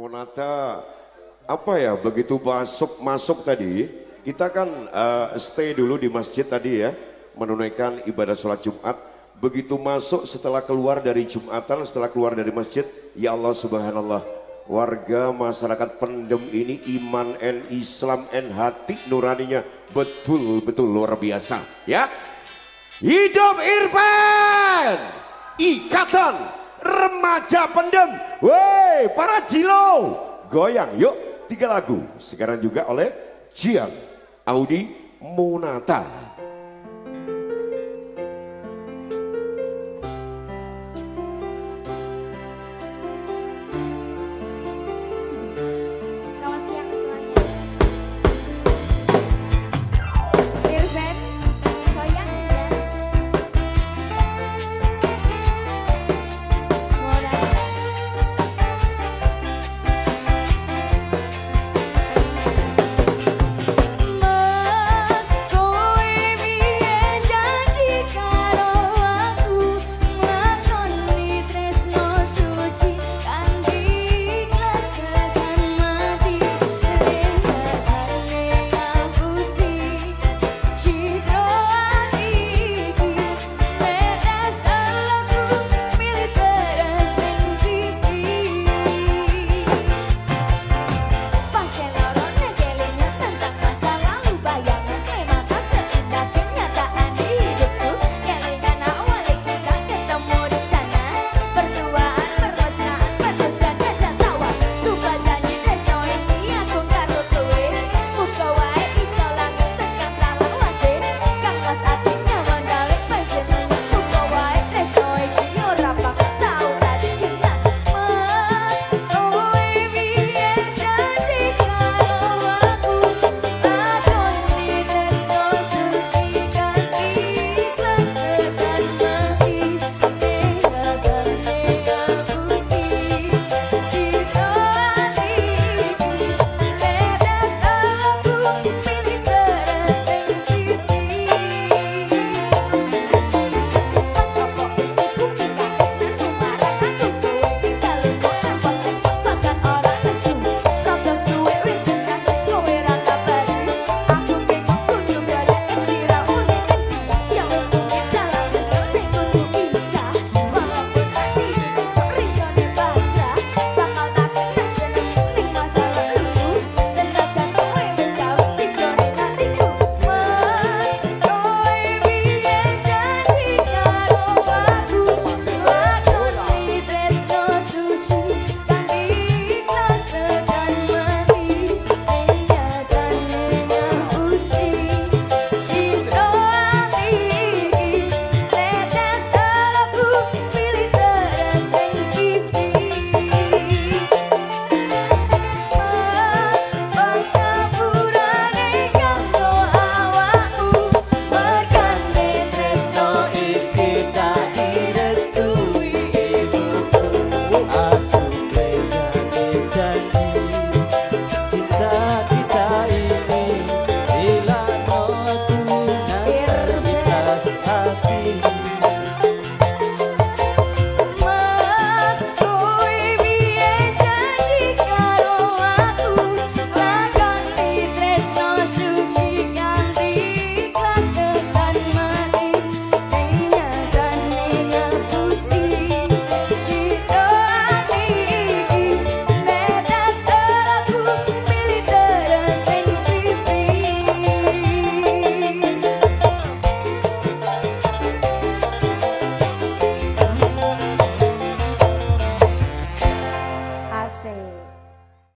Monata apa ya begitu masuk masuk tadi kita kan uh, stay dulu di masjid tadi ya menunaikan ibadah sholat Jumat. Begitu masuk setelah keluar dari Jumatan setelah keluar dari masjid ya Allah subhanallah warga masyarakat pendem ini iman and Islam and hati nuraninya betul-betul luar biasa ya. Hidup Irfan ikatan remaja pendem. Woi para jilo. Goyang yuk. Tiga lagu. Sekarang juga oleh Jiang Audi Monata